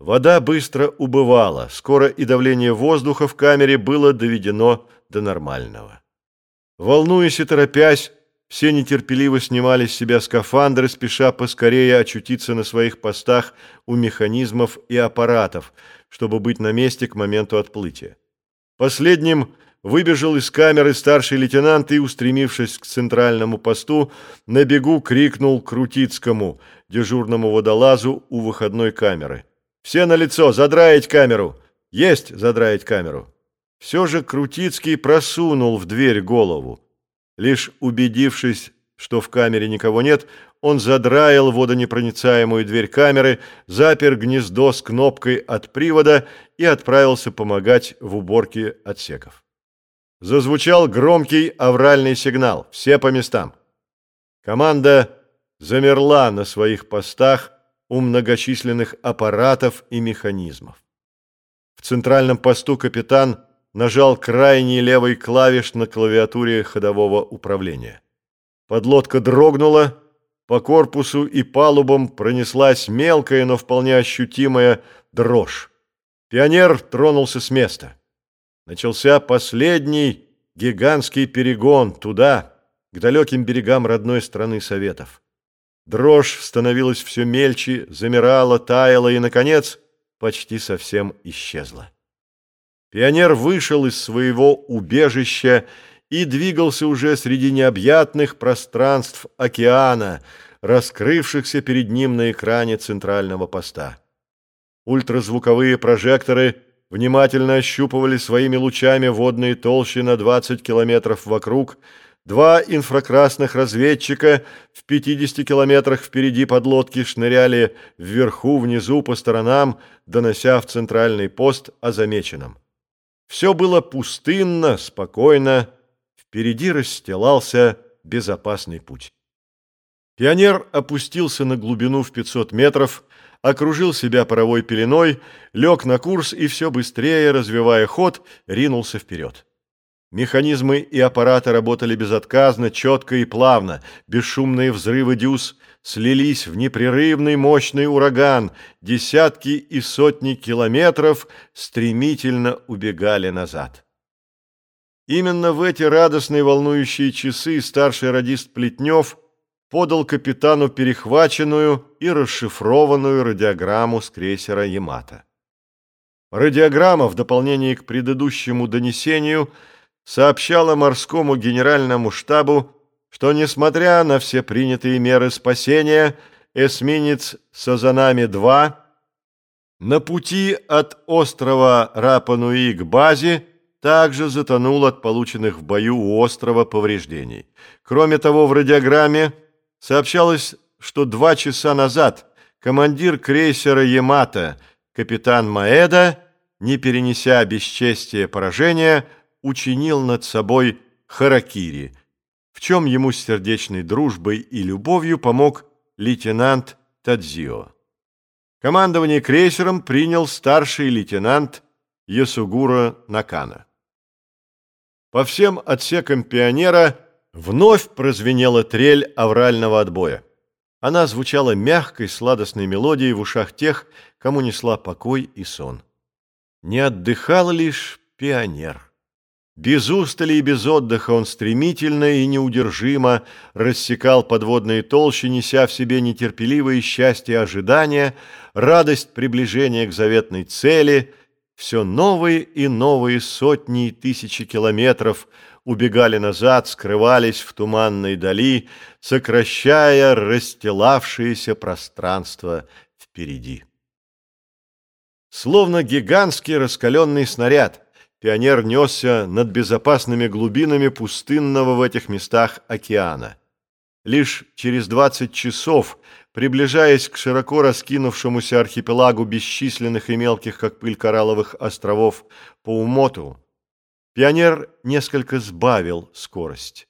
Вода быстро убывала, скоро и давление воздуха в камере было доведено до нормального. Волнуясь и торопясь, все нетерпеливо снимали с себя скафандры, спеша поскорее очутиться на своих постах у механизмов и аппаратов, чтобы быть на месте к моменту отплытия. Последним выбежал из камеры старший лейтенант и, устремившись к центральному посту, на бегу крикнул Крутицкому, дежурному водолазу у выходной камеры. «Все на лицо, задраить камеру! Есть задраить камеру!» Все же Крутицкий просунул в дверь голову. Лишь убедившись, что в камере никого нет, он задраил водонепроницаемую дверь камеры, запер гнездо с кнопкой от привода и отправился помогать в уборке отсеков. Зазвучал громкий авральный сигнал. Все по местам. Команда замерла на своих постах у многочисленных аппаратов и механизмов. В центральном посту капитан нажал крайний левый клавиш на клавиатуре ходового управления. Подлодка дрогнула, по корпусу и палубам пронеслась мелкая, но вполне ощутимая дрожь. Пионер тронулся с места. Начался последний гигантский перегон туда, к далеким берегам родной страны Советов. Дрожь становилась все мельче, замирала, таяла и, наконец, почти совсем исчезла. Пионер вышел из своего убежища и двигался уже среди необъятных пространств океана, раскрывшихся перед ним на экране центрального поста. Ультразвуковые прожекторы – внимательно ощупывали своими лучами водные толщи на 20 километров вокруг, два инфракрасных разведчика в 50 километрах впереди подлодки шныряли вверху, внизу, по сторонам, донося в центральный пост о замеченном. Все было пустынно, спокойно, впереди расстилался безопасный путь. Пионер опустился на глубину в 500 метров, окружил себя паровой пеленой, лег на курс и все быстрее, развивая ход, ринулся вперед. Механизмы и аппараты работали безотказно, четко и плавно. Бесшумные взрывы дюз слились в непрерывный мощный ураган. Десятки и сотни километров стремительно убегали назад. Именно в эти радостные волнующие часы старший радист Плетнев – подал капитану перехваченную и расшифрованную радиограмму с крейсера «Ямато». Радиограмма, в дополнение к предыдущему донесению, сообщала морскому генеральному штабу, что, несмотря на все принятые меры спасения, эсминец «Сазанами-2» на пути от острова Рапануи к базе также затонул от полученных в бою у острова повреждений. Кроме того, в радиограмме Сообщалось, что два часа назад командир крейсера «Ямато» капитан Маэда, не перенеся бесчестия поражения, учинил над собой харакири, в чем ему сердечной дружбой и любовью помог лейтенант Тадзио. Командование крейсером принял старший лейтенант Ясугура Накана. По всем отсекам «Пионера» Вновь прозвенела трель аврального отбоя. Она звучала мягкой, сладостной мелодией в ушах тех, кому несла покой и сон. Не отдыхал лишь пионер. Без устали и без отдыха он стремительно и неудержимо рассекал подводные толщи, неся в себе нетерпеливое счастье ожидания, радость приближения к заветной цели, все новые и новые сотни и тысячи километров – убегали назад, скрывались в туманной дали, сокращая расстилавшееся пространство впереди. Словно гигантский раскаленный снаряд, пионер несся над безопасными глубинами пустынного в этих местах океана. Лишь через 20 часов, приближаясь к широко раскинувшемуся архипелагу бесчисленных и мелких, как пыль коралловых островов, по умоту, Пионер несколько сбавил скорость.